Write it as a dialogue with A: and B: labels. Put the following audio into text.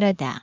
A: 体